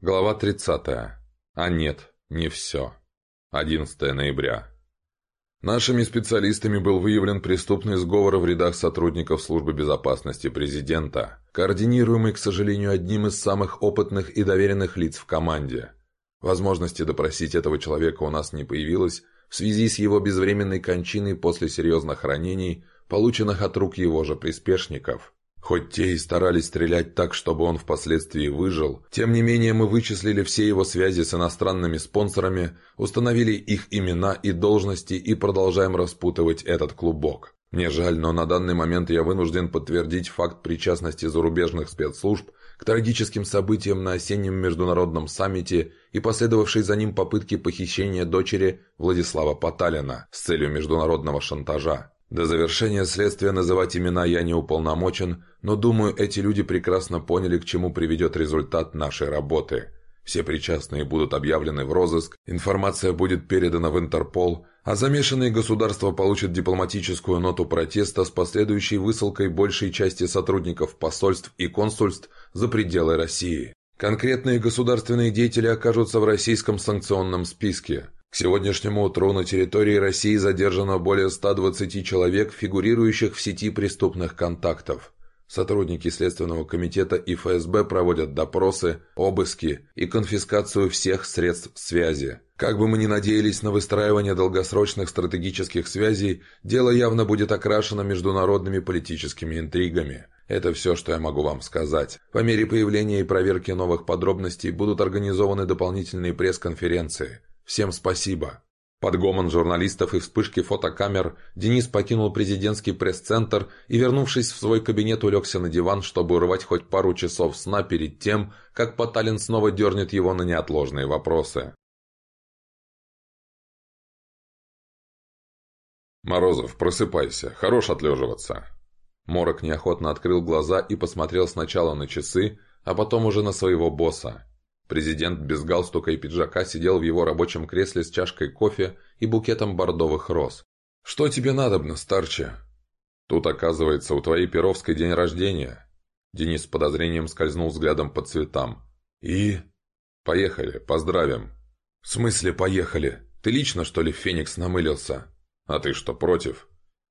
Глава 30. А нет, не все. 11 ноября. Нашими специалистами был выявлен преступный сговор в рядах сотрудников Службы безопасности президента, координируемый, к сожалению, одним из самых опытных и доверенных лиц в команде. Возможности допросить этого человека у нас не появилось в связи с его безвременной кончиной после серьезных ранений, полученных от рук его же приспешников – Хоть те и старались стрелять так, чтобы он впоследствии выжил, тем не менее мы вычислили все его связи с иностранными спонсорами, установили их имена и должности и продолжаем распутывать этот клубок. Мне жаль, но на данный момент я вынужден подтвердить факт причастности зарубежных спецслужб к трагическим событиям на осеннем международном саммите и последовавшей за ним попытки похищения дочери Владислава Поталина с целью международного шантажа. До завершения следствия называть имена я не уполномочен, но думаю, эти люди прекрасно поняли, к чему приведет результат нашей работы. Все причастные будут объявлены в розыск, информация будет передана в Интерпол, а замешанные государства получат дипломатическую ноту протеста с последующей высылкой большей части сотрудников посольств и консульств за пределы России. Конкретные государственные деятели окажутся в российском санкционном списке – к сегодняшнему утру на территории России задержано более 120 человек, фигурирующих в сети преступных контактов. Сотрудники Следственного комитета и ФСБ проводят допросы, обыски и конфискацию всех средств связи. Как бы мы ни надеялись на выстраивание долгосрочных стратегических связей, дело явно будет окрашено международными политическими интригами. Это все, что я могу вам сказать. По мере появления и проверки новых подробностей будут организованы дополнительные пресс-конференции. Всем спасибо. Под гомон журналистов и вспышки фотокамер Денис покинул президентский пресс-центр и, вернувшись в свой кабинет, улегся на диван, чтобы урвать хоть пару часов сна перед тем, как Поталин снова дернет его на неотложные вопросы. «Морозов, просыпайся, хорош отлеживаться». Морок неохотно открыл глаза и посмотрел сначала на часы, а потом уже на своего босса. Президент без галстука и пиджака сидел в его рабочем кресле с чашкой кофе и букетом бордовых роз. «Что тебе надобно, старче?» «Тут, оказывается, у твоей Перовской день рождения». Денис с подозрением скользнул взглядом по цветам. «И?» «Поехали, поздравим». «В смысле поехали? Ты лично, что ли, Феникс намылился?» «А ты что, против?»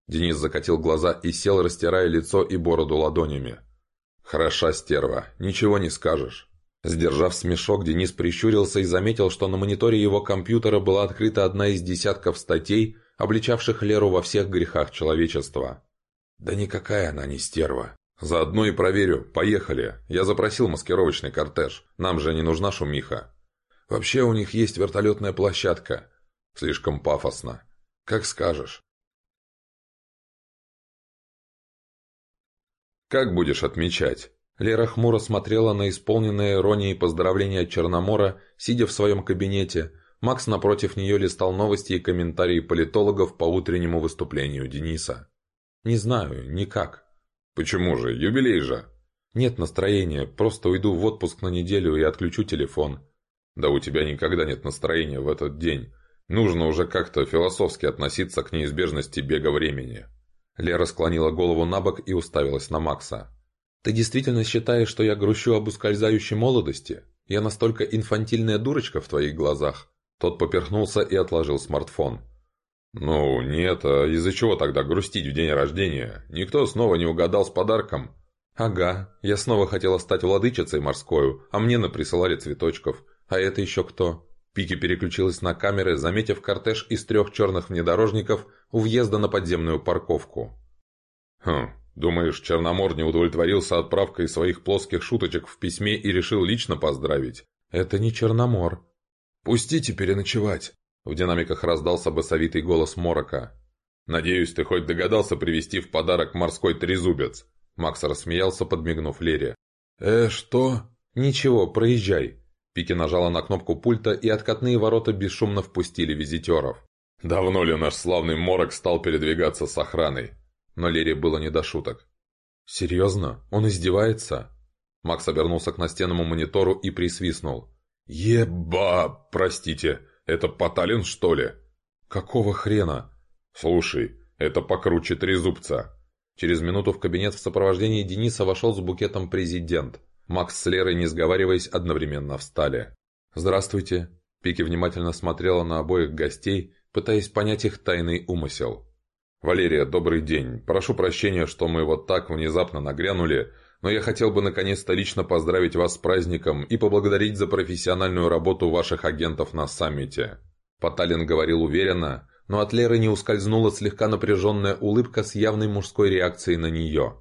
Денис закатил глаза и сел, растирая лицо и бороду ладонями. «Хороша стерва, ничего не скажешь. Сдержав смешок, Денис прищурился и заметил, что на мониторе его компьютера была открыта одна из десятков статей, обличавших Леру во всех грехах человечества. «Да никакая она не стерва». «Заодно и проверю. Поехали. Я запросил маскировочный кортеж. Нам же не нужна шумиха». «Вообще у них есть вертолетная площадка». «Слишком пафосно». «Как скажешь». «Как будешь отмечать?» Лера хмуро смотрела на исполненные иронии поздравления Черномора, сидя в своем кабинете. Макс напротив нее листал новости и комментарии политологов по утреннему выступлению Дениса. «Не знаю, никак». «Почему же? Юбилей же!» «Нет настроения, просто уйду в отпуск на неделю и отключу телефон». «Да у тебя никогда нет настроения в этот день. Нужно уже как-то философски относиться к неизбежности бега времени». Лера склонила голову на бок и уставилась на Макса. Ты действительно считаешь, что я грущу об ускользающей молодости? Я настолько инфантильная дурочка в твоих глазах?» Тот поперхнулся и отложил смартфон. «Ну, нет, а из-за чего тогда грустить в день рождения? Никто снова не угадал с подарком?» «Ага, я снова хотела стать владычицей морскою, а мне наприсылали цветочков. А это еще кто?» Пики переключилась на камеры, заметив кортеж из трех черных внедорожников у въезда на подземную парковку. «Хм, Думаешь, Черномор не удовлетворился отправкой своих плоских шуточек в письме и решил лично поздравить? Это не Черномор. Пустите переночевать. В динамиках раздался басовитый голос Морока. «Надеюсь, ты хоть догадался привезти в подарок морской трезубец?» Макс рассмеялся, подмигнув Лере. «Э, что?» «Ничего, проезжай». Пики нажала на кнопку пульта, и откатные ворота бесшумно впустили визитеров. «Давно ли наш славный Морок стал передвигаться с охраной? Но Лере было не до шуток. «Серьезно? Он издевается?» Макс обернулся к настенному монитору и присвистнул. «Еба! Простите, это Поталин, что ли?» «Какого хрена?» «Слушай, это покруче трезубца». Через минуту в кабинет в сопровождении Дениса вошел с букетом президент. Макс с Лерой, не сговариваясь, одновременно встали. «Здравствуйте». Пики внимательно смотрела на обоих гостей, пытаясь понять их тайный умысел. «Валерия, добрый день. Прошу прощения, что мы вот так внезапно нагрянули, но я хотел бы наконец-то лично поздравить вас с праздником и поблагодарить за профессиональную работу ваших агентов на саммите». Поталин говорил уверенно, но от Леры не ускользнула слегка напряженная улыбка с явной мужской реакцией на нее.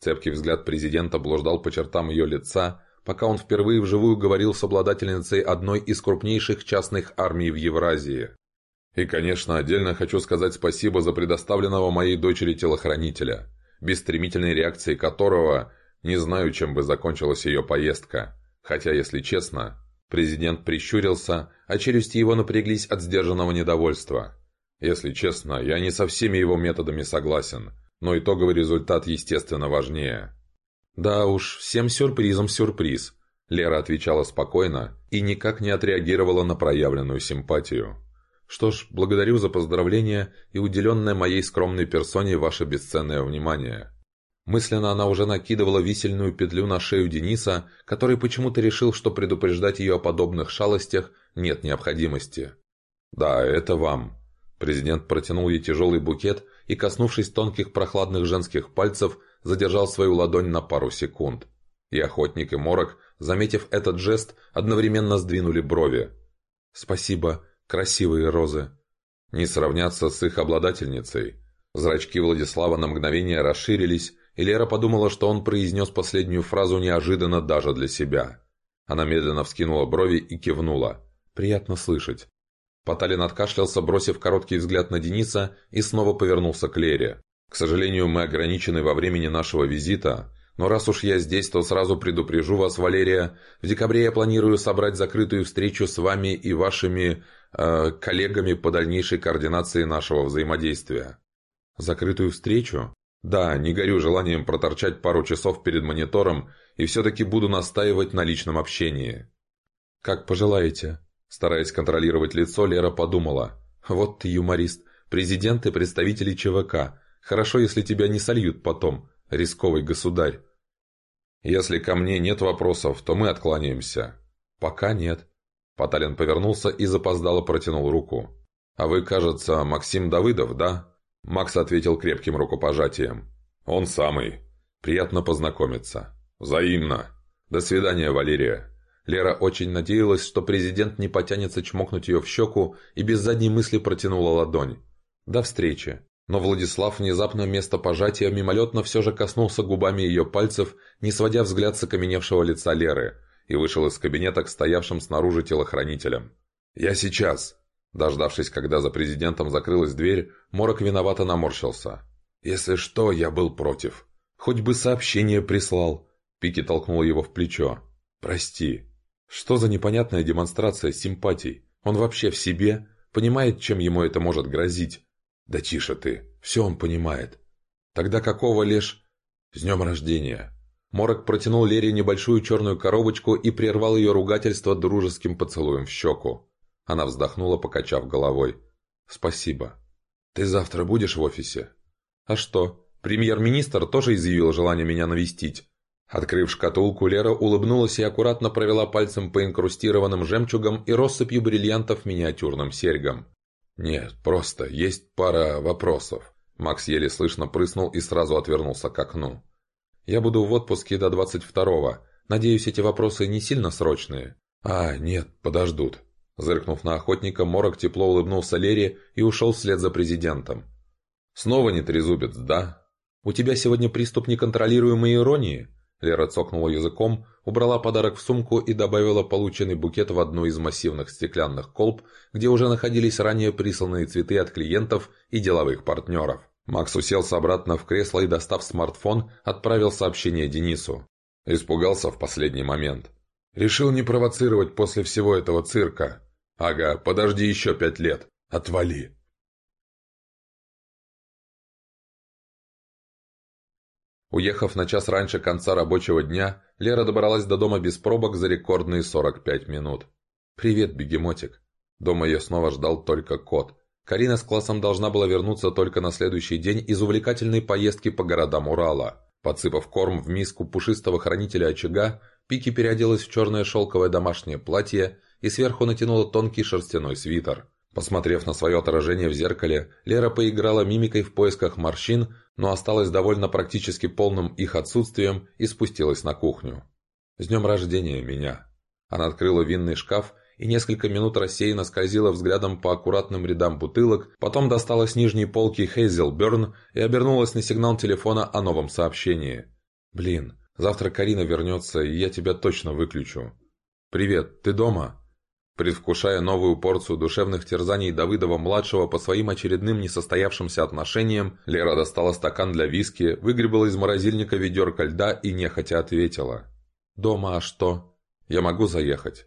Цепкий взгляд президента блуждал по чертам ее лица, пока он впервые вживую говорил с обладательницей одной из крупнейших частных армий в Евразии. И, конечно, отдельно хочу сказать спасибо за предоставленного моей дочери телохранителя, без стремительной реакции которого не знаю, чем бы закончилась ее поездка. Хотя, если честно, президент прищурился, а челюсти его напряглись от сдержанного недовольства. Если честно, я не со всеми его методами согласен, но итоговый результат, естественно, важнее. «Да уж, всем сюрпризом сюрприз», — Лера отвечала спокойно и никак не отреагировала на проявленную симпатию. Что ж, благодарю за поздравления и уделенное моей скромной персоне ваше бесценное внимание. Мысленно она уже накидывала висельную петлю на шею Дениса, который почему-то решил, что предупреждать ее о подобных шалостях нет необходимости. «Да, это вам». Президент протянул ей тяжелый букет и, коснувшись тонких прохладных женских пальцев, задержал свою ладонь на пару секунд. И охотник, и морок, заметив этот жест, одновременно сдвинули брови. «Спасибо», Красивые розы. Не сравняться с их обладательницей. Зрачки Владислава на мгновение расширились, и Лера подумала, что он произнес последнюю фразу неожиданно даже для себя. Она медленно вскинула брови и кивнула. «Приятно слышать». Поталин откашлялся, бросив короткий взгляд на Дениса, и снова повернулся к Лере. «К сожалению, мы ограничены во времени нашего визита, но раз уж я здесь, то сразу предупрежу вас, Валерия. В декабре я планирую собрать закрытую встречу с вами и вашими э, коллегами по дальнейшей координации нашего взаимодействия. Закрытую встречу? Да, не горю желанием проторчать пару часов перед монитором и все-таки буду настаивать на личном общении. Как пожелаете. Стараясь контролировать лицо, Лера подумала. Вот ты юморист, президент и представители ЧВК. Хорошо, если тебя не сольют потом, рисковый государь. Если ко мне нет вопросов, то мы откланяемся. Пока нет. Поталин повернулся и запоздало протянул руку. «А вы, кажется, Максим Давыдов, да?» Макс ответил крепким рукопожатием. «Он самый. Приятно познакомиться. Взаимно. До свидания, Валерия». Лера очень надеялась, что президент не потянется чмокнуть ее в щеку и без задней мысли протянула ладонь. «До встречи». Но Владислав внезапно вместо пожатия мимолетно все же коснулся губами ее пальцев, не сводя взгляд с окаменевшего лица Леры – и вышел из кабинета к стоявшим снаружи телохранителям. «Я сейчас!» Дождавшись, когда за президентом закрылась дверь, Морок виновато наморщился. «Если что, я был против. Хоть бы сообщение прислал!» Пики толкнул его в плечо. «Прости. Что за непонятная демонстрация симпатий? Он вообще в себе? Понимает, чем ему это может грозить?» «Да тише ты. Все он понимает. Тогда какого лишь...» «С днем рождения!» Морок протянул Лере небольшую черную коробочку и прервал ее ругательство дружеским поцелуем в щеку. Она вздохнула, покачав головой. «Спасибо. Ты завтра будешь в офисе?» «А что? Премьер-министр тоже изъявил желание меня навестить». Открыв шкатулку, Лера улыбнулась и аккуратно провела пальцем по инкрустированным жемчугам и россыпью бриллиантов миниатюрным серьгам. «Нет, просто есть пара вопросов». Макс еле слышно прыснул и сразу отвернулся к окну. Я буду в отпуске до 22-го. Надеюсь, эти вопросы не сильно срочные?» «А, нет, подождут». Зыркнув на охотника, Морок тепло улыбнулся Лере и ушел вслед за президентом. «Снова не трезубец, да?» «У тебя сегодня приступ неконтролируемой иронии?» Лера цокнула языком, убрала подарок в сумку и добавила полученный букет в одну из массивных стеклянных колб, где уже находились ранее присланные цветы от клиентов и деловых партнеров. Макс уселся обратно в кресло и, достав смартфон, отправил сообщение Денису. Испугался в последний момент. «Решил не провоцировать после всего этого цирка. Ага, подожди еще пять лет. Отвали!» Уехав на час раньше конца рабочего дня, Лера добралась до дома без пробок за рекордные 45 минут. «Привет, бегемотик!» Дома ее снова ждал только кот. Карина с классом должна была вернуться только на следующий день из увлекательной поездки по городам Урала. Подсыпав корм в миску пушистого хранителя очага, Пики переоделась в черное шелковое домашнее платье и сверху натянула тонкий шерстяной свитер. Посмотрев на свое отражение в зеркале, Лера поиграла мимикой в поисках морщин, но осталась довольно практически полным их отсутствием и спустилась на кухню. «С днем рождения меня!» Она открыла винный шкаф и несколько минут рассеянно скользила взглядом по аккуратным рядам бутылок, потом достала с нижней полки Хейзел Берн и обернулась на сигнал телефона о новом сообщении. «Блин, завтра Карина вернется, и я тебя точно выключу». «Привет, ты дома?» Предвкушая новую порцию душевных терзаний Давыдова-младшего по своим очередным несостоявшимся отношениям, Лера достала стакан для виски, выгребала из морозильника ведерко льда и нехотя ответила. «Дома, а что? Я могу заехать?»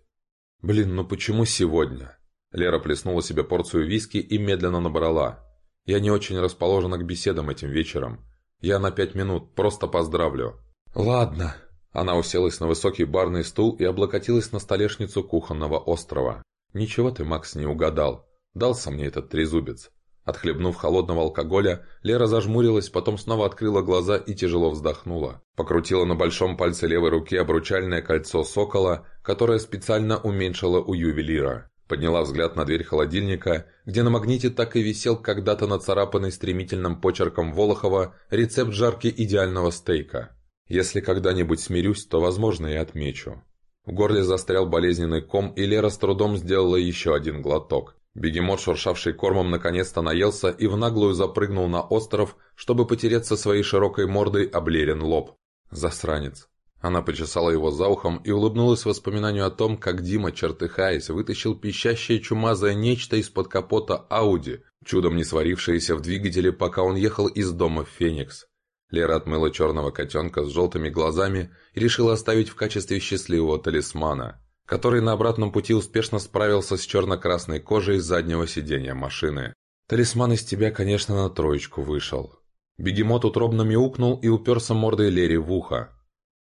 «Блин, ну почему сегодня?» Лера плеснула себе порцию виски и медленно набрала. «Я не очень расположена к беседам этим вечером. Я на пять минут, просто поздравлю». «Ладно». Она уселась на высокий барный стул и облокотилась на столешницу кухонного острова. «Ничего ты, Макс, не угадал. Дался мне этот трезубец. Отхлебнув холодного алкоголя, Лера зажмурилась, потом снова открыла глаза и тяжело вздохнула. Покрутила на большом пальце левой руки обручальное кольцо сокола, которое специально уменьшила у ювелира. Подняла взгляд на дверь холодильника, где на магните так и висел когда-то нацарапанный стремительным почерком Волохова рецепт жарки идеального стейка. Если когда-нибудь смирюсь, то, возможно, и отмечу. В горле застрял болезненный ком, и Лера с трудом сделала еще один глоток. Бегемот, шуршавший кормом, наконец-то наелся и в наглую запрыгнул на остров, чтобы потереться своей широкой мордой об Лерин лоб. Засранец. Она почесала его за ухом и улыбнулась воспоминанию о том, как Дима, чертыхаясь, вытащил пищащее чумазое нечто из-под капота Ауди, чудом не сварившееся в двигателе, пока он ехал из дома в Феникс. Лера отмыла черного котенка с желтыми глазами и решила оставить в качестве счастливого талисмана который на обратном пути успешно справился с черно-красной кожей заднего сиденья машины. Талисман из тебя, конечно, на троечку вышел. Бегемот утробно мяукнул и уперся мордой Лере в ухо.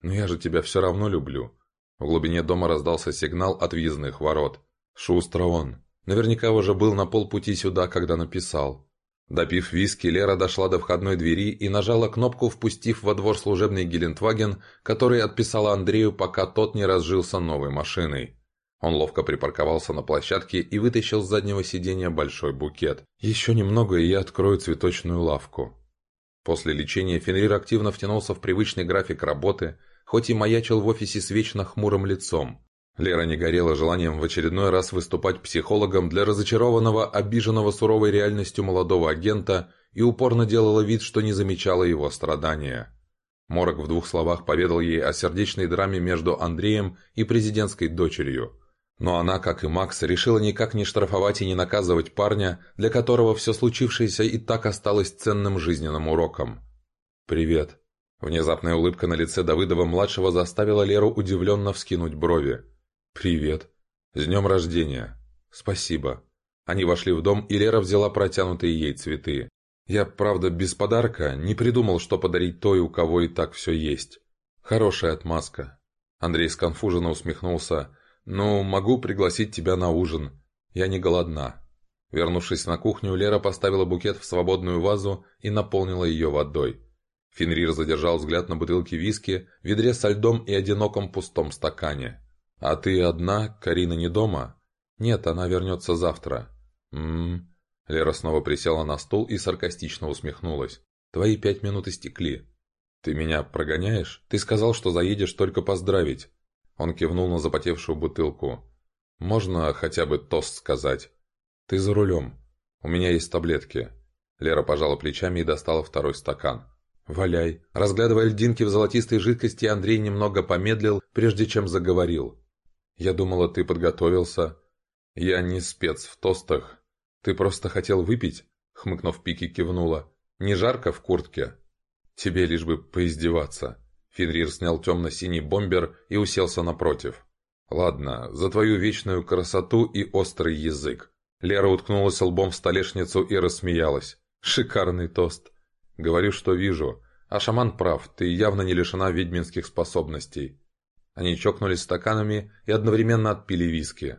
«Но я же тебя все равно люблю». В глубине дома раздался сигнал от въездных ворот. Шустро он. Наверняка уже был на полпути сюда, когда написал. Допив виски, Лера дошла до входной двери и нажала кнопку, впустив во двор служебный Гелендваген, который отписала Андрею, пока тот не разжился новой машиной. Он ловко припарковался на площадке и вытащил с заднего сиденья большой букет. «Еще немного, и я открою цветочную лавку». После лечения Фенрир активно втянулся в привычный график работы, хоть и маячил в офисе с вечно хмурым лицом. Лера не горела желанием в очередной раз выступать психологом для разочарованного, обиженного суровой реальностью молодого агента и упорно делала вид, что не замечала его страдания. Морок в двух словах поведал ей о сердечной драме между Андреем и президентской дочерью. Но она, как и Макс, решила никак не штрафовать и не наказывать парня, для которого все случившееся и так осталось ценным жизненным уроком. «Привет». Внезапная улыбка на лице Давыдова-младшего заставила Леру удивленно вскинуть брови. «Привет. С днем рождения. Спасибо». Они вошли в дом, и Лера взяла протянутые ей цветы. «Я, правда, без подарка не придумал, что подарить той, у кого и так все есть. Хорошая отмазка». Андрей сконфуженно усмехнулся. «Ну, могу пригласить тебя на ужин. Я не голодна». Вернувшись на кухню, Лера поставила букет в свободную вазу и наполнила ее водой. Фенрир задержал взгляд на бутылке виски, ведре со льдом и одиноком пустом стакане. «А ты одна? Карина не дома?» «Нет, она вернется завтра». «М-м-м...» Лера снова присела на стул и саркастично усмехнулась. «Твои пять минут истекли». «Ты меня прогоняешь? Ты сказал, что заедешь только поздравить». Он кивнул на запотевшую бутылку. «Можно хотя бы тост сказать?» «Ты за рулем. У меня есть таблетки». Лера пожала плечами и достала второй стакан. «Валяй». Разглядывая льдинки в золотистой жидкости, Андрей немного помедлил, прежде чем заговорил. «Я думала, ты подготовился». «Я не спец в тостах. Ты просто хотел выпить?» Хмыкнув, Пики кивнула. «Не жарко в куртке?» «Тебе лишь бы поиздеваться». Фенрир снял темно-синий бомбер и уселся напротив. «Ладно, за твою вечную красоту и острый язык». Лера уткнулась лбом в столешницу и рассмеялась. «Шикарный тост». «Говорю, что вижу. А шаман прав, ты явно не лишена ведьминских способностей. Они чокнулись стаканами и одновременно отпили виски.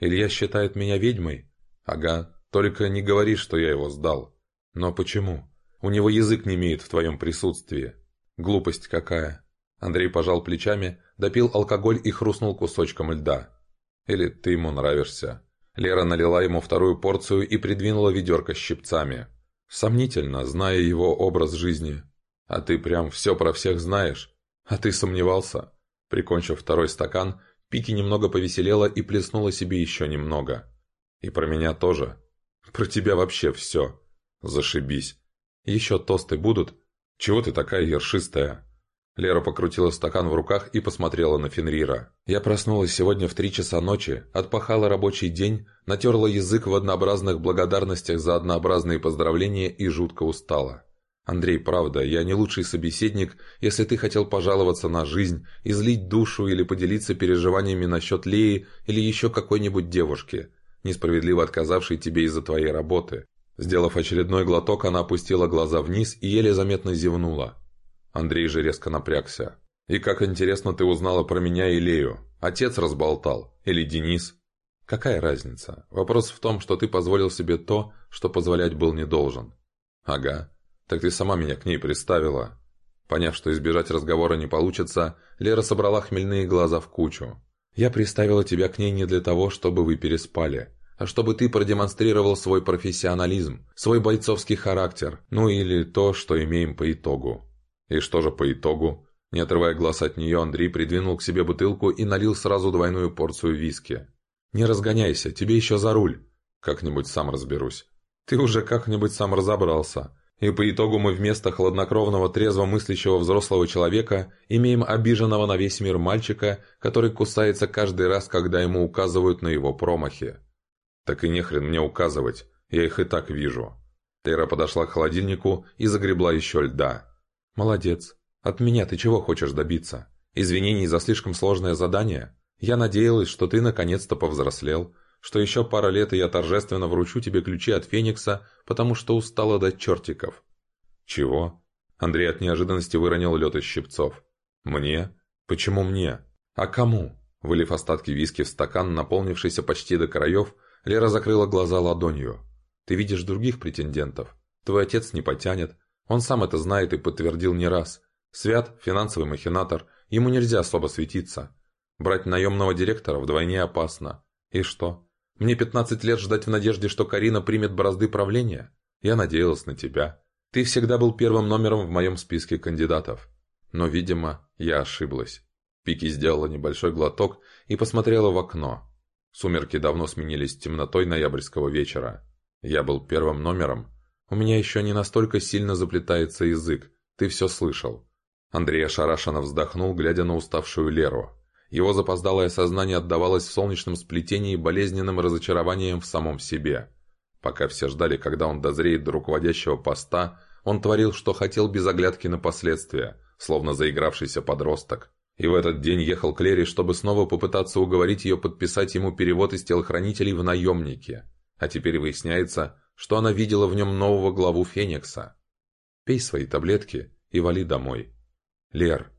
«Илья считает меня ведьмой?» «Ага, только не говори, что я его сдал». «Но почему? У него язык не имеет в твоем присутствии». «Глупость какая». Андрей пожал плечами, допил алкоголь и хрустнул кусочком льда. «Или ты ему нравишься?» Лера налила ему вторую порцию и придвинула ведерко с щипцами. Сомнительно, зная его образ жизни. «А ты прям все про всех знаешь? А ты сомневался?» Прикончив второй стакан, Пики немного повеселела и плеснула себе еще немного. «И про меня тоже. Про тебя вообще все. Зашибись. Еще тосты будут? Чего ты такая ершистая?» Лера покрутила стакан в руках и посмотрела на Фенрира. «Я проснулась сегодня в три часа ночи, отпахала рабочий день, натерла язык в однообразных благодарностях за однообразные поздравления и жутко устала. Андрей, правда, я не лучший собеседник, если ты хотел пожаловаться на жизнь, излить душу или поделиться переживаниями насчет Леи или еще какой-нибудь девушки, несправедливо отказавшей тебе из-за твоей работы». Сделав очередной глоток, она опустила глаза вниз и еле заметно зевнула. Андрей же резко напрягся. «И как интересно ты узнала про меня и Лею? Отец разболтал? Или Денис?» «Какая разница? Вопрос в том, что ты позволил себе то, что позволять был не должен». «Ага. Так ты сама меня к ней представила». Поняв, что избежать разговора не получится, Лера собрала хмельные глаза в кучу. «Я приставила тебя к ней не для того, чтобы вы переспали, а чтобы ты продемонстрировал свой профессионализм, свой бойцовский характер, ну или то, что имеем по итогу. И что же по итогу? Не отрывая глаз от нее, Андрей придвинул к себе бутылку и налил сразу двойную порцию виски. «Не разгоняйся, тебе еще за руль». «Как-нибудь сам разберусь». «Ты уже как-нибудь сам разобрался». И по итогу мы вместо хладнокровного, трезво мыслящего взрослого человека имеем обиженного на весь мир мальчика, который кусается каждый раз, когда ему указывают на его промахи. Так и нехрен мне указывать, я их и так вижу. Тера подошла к холодильнику и загребла еще льда. «Молодец. От меня ты чего хочешь добиться? Извинений за слишком сложное задание? Я надеялась, что ты наконец-то повзрослел, что еще пара лет и я торжественно вручу тебе ключи от Феникса, потому что устала до чертиков». «Чего?» Андрей от неожиданности выронил лед из щипцов. «Мне? Почему мне? А кому?» Вылив остатки виски в стакан, наполнившийся почти до краев, Лера закрыла глаза ладонью. «Ты видишь других претендентов. Твой отец не потянет, он сам это знает и подтвердил не раз. Свят – финансовый махинатор, ему нельзя особо светиться. Брать наемного директора вдвойне опасно. И что? Мне 15 лет ждать в надежде, что Карина примет бразды правления? Я надеялась на тебя. Ты всегда был первым номером в моем списке кандидатов. Но, видимо, я ошиблась. Пики сделала небольшой глоток и посмотрела в окно. Сумерки давно сменились темнотой ноябрьского вечера. Я был первым номером, у меня еще не настолько сильно заплетается язык. Ты все слышал». Андрей ошарашенно вздохнул, глядя на уставшую Леру. Его запоздалое сознание отдавалось в солнечном сплетении болезненным разочарованием в самом себе. Пока все ждали, когда он дозреет до руководящего поста, он творил, что хотел без оглядки на последствия, словно заигравшийся подросток. И в этот день ехал к Лере, чтобы снова попытаться уговорить ее подписать ему перевод из телохранителей в наемники. А теперь выясняется, что она видела в нем нового главу Феникса. Пей свои таблетки и вали домой. Лер,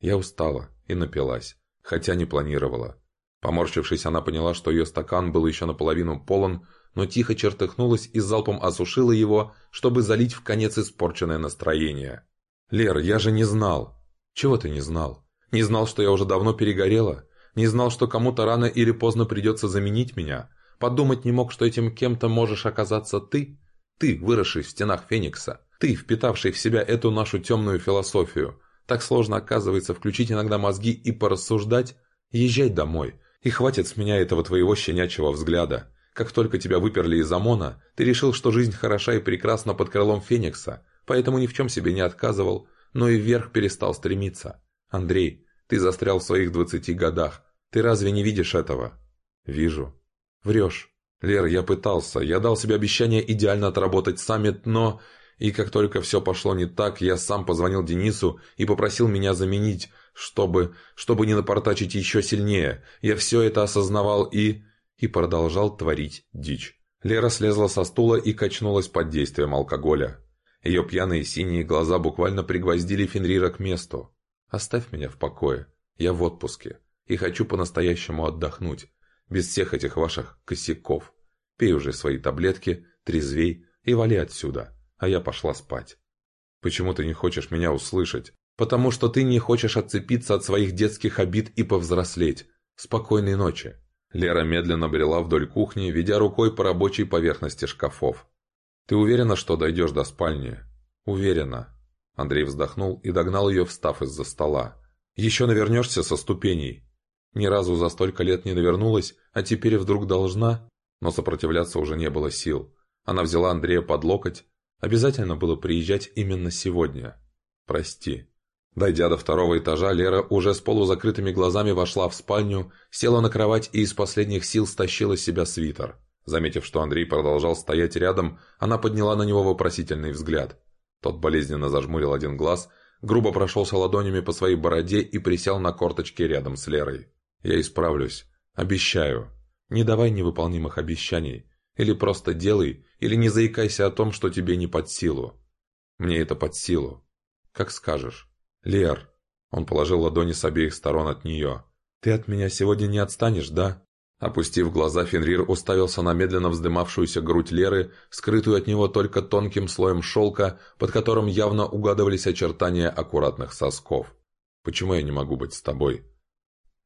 я устала и напилась, хотя не планировала. Поморщившись, она поняла, что ее стакан был еще наполовину полон, но тихо чертыхнулась и залпом осушила его, чтобы залить в конец испорченное настроение. «Лер, я же не знал!» «Чего ты не знал? Не знал, что я уже давно перегорела? Не знал, что кому-то рано или поздно придется заменить меня? Подумать не мог, что этим кем-то можешь оказаться ты. Ты, выросший в стенах Феникса. Ты, впитавший в себя эту нашу темную философию. Так сложно, оказывается, включить иногда мозги и порассуждать. Езжай домой. И хватит с меня этого твоего щенячьего взгляда. Как только тебя выперли из ОМОНа, ты решил, что жизнь хороша и прекрасна под крылом Феникса, поэтому ни в чем себе не отказывал, но и вверх перестал стремиться. Андрей, ты застрял в своих двадцати годах. Ты разве не видишь этого? Вижу. «Врешь. Лер, я пытался. Я дал себе обещание идеально отработать саммит, но...» И как только все пошло не так, я сам позвонил Денису и попросил меня заменить, чтобы... чтобы не напортачить еще сильнее. Я все это осознавал и... и продолжал творить дичь. Лера слезла со стула и качнулась под действием алкоголя. Ее пьяные синие глаза буквально пригвоздили Фенрира к месту. «Оставь меня в покое. Я в отпуске. И хочу по-настоящему отдохнуть без всех этих ваших косяков. Пей уже свои таблетки, трезвей и вали отсюда, а я пошла спать. Почему ты не хочешь меня услышать? Потому что ты не хочешь отцепиться от своих детских обид и повзрослеть. Спокойной ночи». Лера медленно брела вдоль кухни, ведя рукой по рабочей поверхности шкафов. «Ты уверена, что дойдешь до спальни?» «Уверена». Андрей вздохнул и догнал ее, встав из-за стола. «Еще навернешься со ступеней». Ни разу за столько лет не навернулась, а теперь вдруг должна? Но сопротивляться уже не было сил. Она взяла Андрея под локоть. Обязательно было приезжать именно сегодня. «Прости». Дойдя до второго этажа, Лера уже с полузакрытыми глазами вошла в спальню, села на кровать и из последних сил стащила с себя свитер. Заметив, что Андрей продолжал стоять рядом, она подняла на него вопросительный взгляд. Тот болезненно зажмурил один глаз, грубо прошелся ладонями по своей бороде и присел на корточки рядом с Лерой. «Я исправлюсь. Обещаю. Не давай невыполнимых обещаний. Или просто делай, или не заикайся о том, что тебе не под силу. Мне это под силу. Как скажешь». «Лер!» Он положил ладони с обеих сторон от нее. «Ты от меня сегодня не отстанешь, да?» Опустив глаза, Фенрир уставился на медленно вздымавшуюся грудь Леры, скрытую от него только тонким слоем шелка, под которым явно угадывались очертания аккуратных сосков. «Почему я не могу быть с тобой?»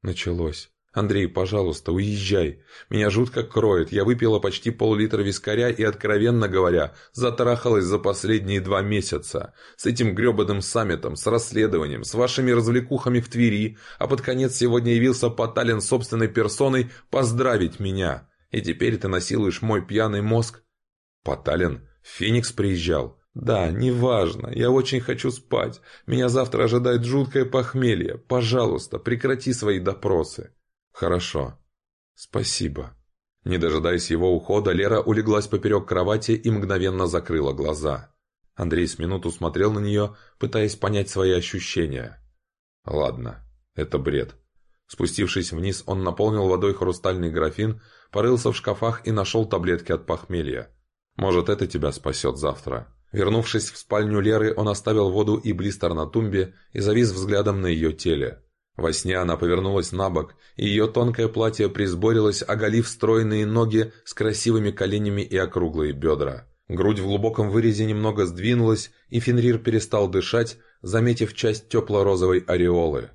Началось. «Андрей, пожалуйста, уезжай. Меня жутко кроет. Я выпила почти пол-литра вискаря и, откровенно говоря, затрахалась за последние два месяца. С этим гребаным саммитом, с расследованием, с вашими развлекухами в Твери, а под конец сегодня явился Поталин собственной персоной поздравить меня. И теперь ты насилуешь мой пьяный мозг?» «Поталин? Феникс приезжал?» «Да, неважно. Я очень хочу спать. Меня завтра ожидает жуткое похмелье. Пожалуйста, прекрати свои допросы». «Хорошо. Спасибо». Не дожидаясь его ухода, Лера улеглась поперек кровати и мгновенно закрыла глаза. Андрей с минуту смотрел на нее, пытаясь понять свои ощущения. «Ладно, это бред». Спустившись вниз, он наполнил водой хрустальный графин, порылся в шкафах и нашел таблетки от похмелья. «Может, это тебя спасет завтра». Вернувшись в спальню Леры, он оставил воду и блистер на тумбе и завис взглядом на ее теле. Во сне она повернулась на бок, и ее тонкое платье присборилось, оголив стройные ноги с красивыми коленями и округлые бедра. Грудь в глубоком вырезе немного сдвинулась, и Фенрир перестал дышать, заметив часть тепло-розовой ореолы.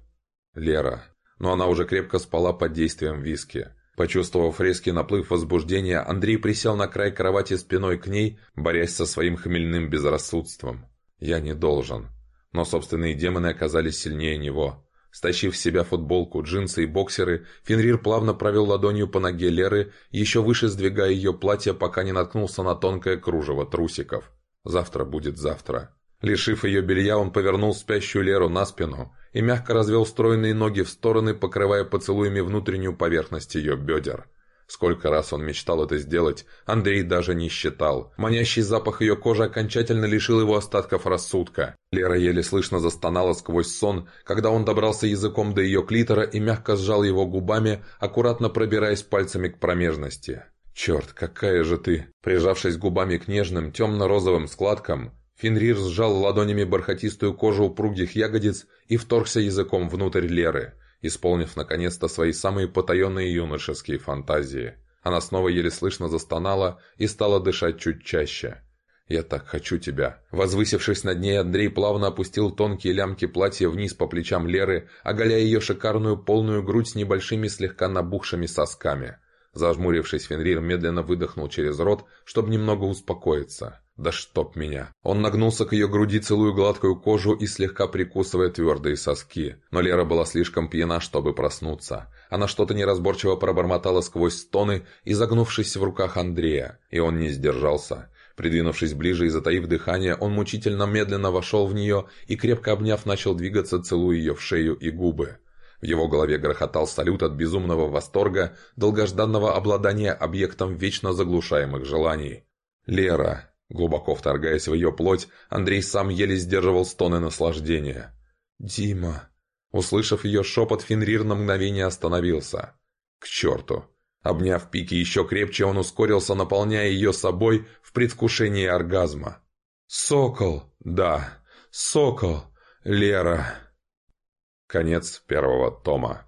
Лера. Но она уже крепко спала под действием виски. Почувствовав резкий наплыв возбуждения, Андрей присел на край кровати спиной к ней, борясь со своим хмельным безрассудством. «Я не должен». Но собственные демоны оказались сильнее него. Стащив с себя футболку, джинсы и боксеры, Фенрир плавно провел ладонью по ноге Леры, еще выше сдвигая ее платье, пока не наткнулся на тонкое кружево трусиков. «Завтра будет завтра». Лишив ее белья, он повернул спящую Леру на спину и мягко развел стройные ноги в стороны, покрывая поцелуями внутреннюю поверхность ее бедер. Сколько раз он мечтал это сделать, Андрей даже не считал. Манящий запах ее кожи окончательно лишил его остатков рассудка. Лера еле слышно застонала сквозь сон, когда он добрался языком до ее клитора и мягко сжал его губами, аккуратно пробираясь пальцами к промежности. «Черт, какая же ты!» Прижавшись губами к нежным, темно-розовым складкам, Фенрир сжал ладонями бархатистую кожу упругих ягодиц и вторгся языком внутрь Леры, исполнив наконец-то свои самые потаенные юношеские фантазии. Она снова еле слышно застонала и стала дышать чуть чаще. «Я так хочу тебя». Возвысившись над ней, Андрей плавно опустил тонкие лямки платья вниз по плечам Леры, оголяя ее шикарную полную грудь с небольшими слегка набухшими сосками. Зажмурившись, Фенрир медленно выдохнул через рот, чтобы немного успокоиться. Да чтоб меня. Он нагнулся к ее груди, целую гладкую кожу и слегка прикусывая твердые соски. Но Лера была слишком пьяна, чтобы проснуться. Она что-то неразборчиво пробормотала сквозь стоны, изогнувшись в руках Андрея. И он не сдержался. Придвинувшись ближе и затаив дыхание, он мучительно медленно вошел в нее и, крепко обняв, начал двигаться, целуя ее в шею и губы. В его голове грохотал салют от безумного восторга, долгожданного обладания объектом вечно заглушаемых желаний. «Лера!» Глубоко вторгаясь в ее плоть, Андрей сам еле сдерживал стоны наслаждения. «Дима!» Услышав ее шепот, Фенрир на мгновение остановился. «К черту!» Обняв Пики еще крепче, он ускорился, наполняя ее собой в предвкушении оргазма. «Сокол!» «Да, Сокол! Лера!» Конец первого тома.